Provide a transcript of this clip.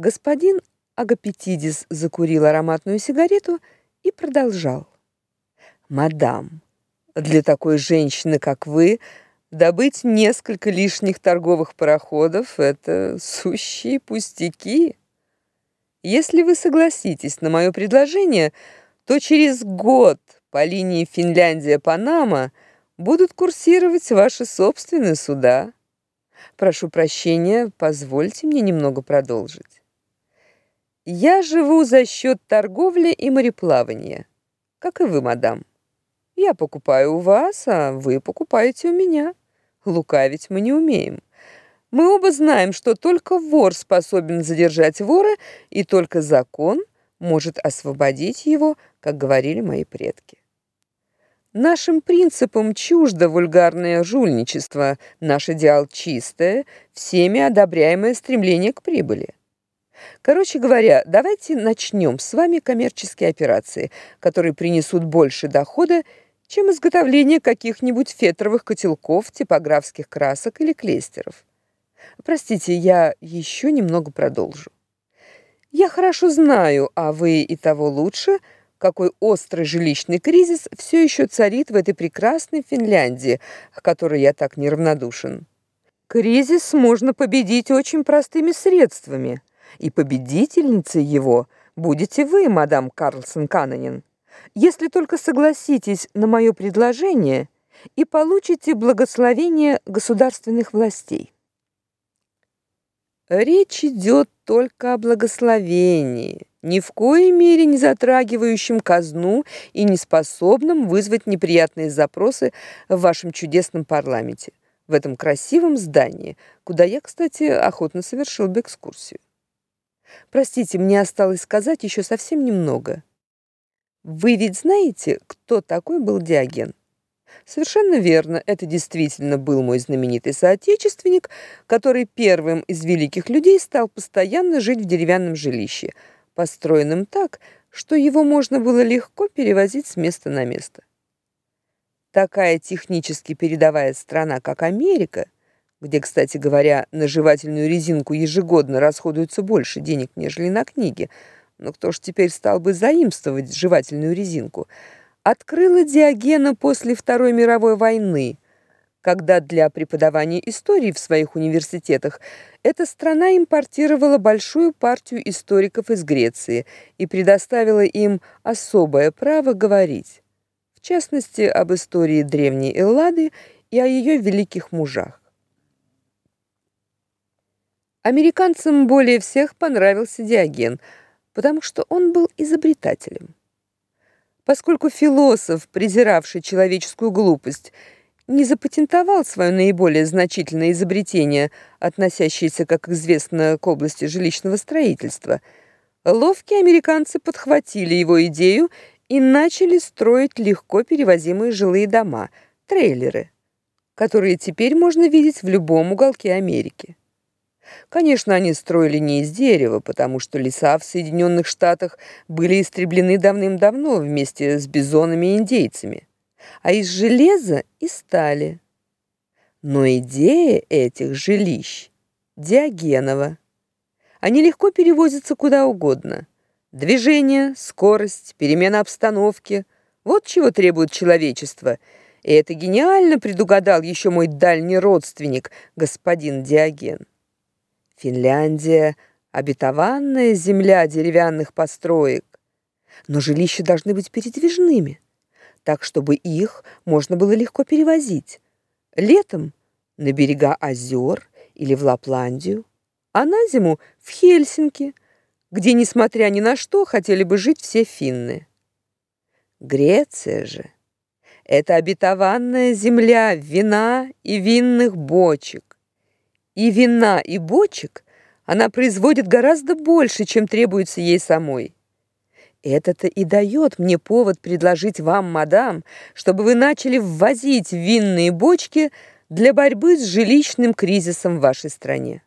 Господин Агапетидис закурил ароматную сигарету и продолжал. «Мадам, для такой женщины, как вы, добыть несколько лишних торговых пароходов — это сущие пустяки. Если вы согласитесь на мое предложение, то через год по линии Финляндия-Панама будут курсировать ваши собственные суда. Прошу прощения, позвольте мне немного продолжить. Я живу за счет торговли и мореплавания, как и вы, мадам. Я покупаю у вас, а вы покупаете у меня. Лукавить мы не умеем. Мы оба знаем, что только вор способен задержать вора, и только закон может освободить его, как говорили мои предки. Нашим принципам чуждо вульгарное жульничество, наш идеал чистое, всеми одобряемое стремление к прибыли. Короче говоря, давайте начнем с вами коммерческие операции, которые принесут больше дохода, чем изготовление каких-нибудь фетровых котелков, типографских красок или клейстеров. Простите, я еще немного продолжу. Я хорошо знаю, а вы и того лучше, какой острый жилищный кризис все еще царит в этой прекрасной Финляндии, к которой я так неравнодушен. Кризис можно победить очень простыми средствами и победительницей его будете вы, мадам Карлсон Канонин, если только согласитесь на мое предложение и получите благословение государственных властей. Речь идет только о благословении, ни в коей мере не затрагивающем казну и не способном вызвать неприятные запросы в вашем чудесном парламенте, в этом красивом здании, куда я, кстати, охотно совершил бы экскурсию. Простите, мне осталось сказать еще совсем немного. Вы ведь знаете, кто такой был Диоген? Совершенно верно, это действительно был мой знаменитый соотечественник, который первым из великих людей стал постоянно жить в деревянном жилище, построенном так, что его можно было легко перевозить с места на место. Такая технически передовая страна, как Америка – где, кстати говоря, на жевательную резинку ежегодно расходуется больше денег, нежели на книги. Но кто ж теперь стал бы заимствовать жевательную резинку? Открыла Диогена после Второй мировой войны, когда для преподавания истории в своих университетах эта страна импортировала большую партию историков из Греции и предоставила им особое право говорить, в частности, об истории древней Эллады и о ее великих мужах. Американцам более всех понравился Диоген, потому что он был изобретателем. Поскольку философ, презиравший человеческую глупость, не запатентовал свое наиболее значительное изобретение, относящееся, как известно, к области жилищного строительства, ловкие американцы подхватили его идею и начали строить легко перевозимые жилые дома, трейлеры, которые теперь можно видеть в любом уголке Америки. Конечно, они строили не из дерева, потому что леса в Соединенных Штатах были истреблены давным-давно вместе с бизонами и индейцами, а из железа и стали. Но идея этих жилищ Диогенова. Они легко перевозятся куда угодно. Движение, скорость, перемена обстановки – вот чего требует человечество. И это гениально предугадал еще мой дальний родственник, господин Диоген. Финляндия – обетованная земля деревянных построек. Но жилища должны быть передвижными, так, чтобы их можно было легко перевозить. Летом – на берега озер или в Лапландию, а на зиму – в Хельсинки, где, несмотря ни на что, хотели бы жить все финны. Греция же – это обетованная земля вина и винных бочек. И вина, и бочек она производит гораздо больше, чем требуется ей самой. Это-то и дает мне повод предложить вам, мадам, чтобы вы начали ввозить винные бочки для борьбы с жилищным кризисом в вашей стране.